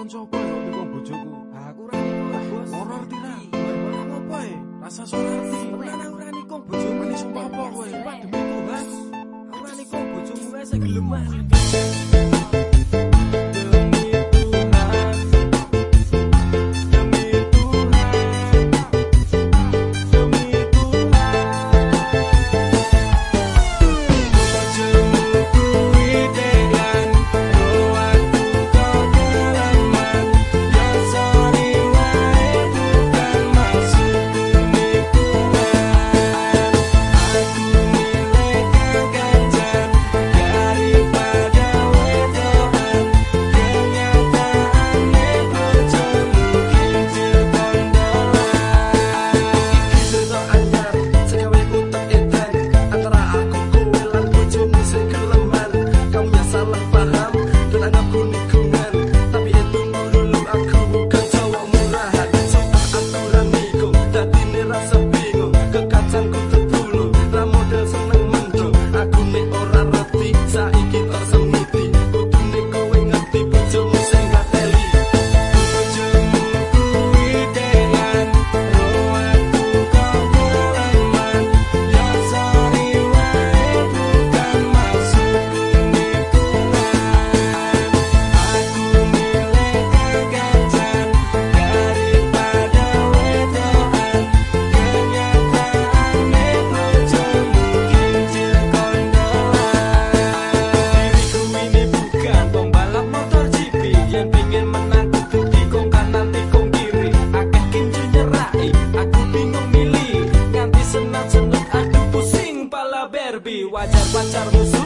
apa ya nek bojoku? Aku ora niku Bos. Ora ngerti lah. Ora apa e? Rasa sorati. Tenan ora niku bojomu Manis apa kowe? Demi Tuhan. Ora niku bojomu wae sing pacar dosa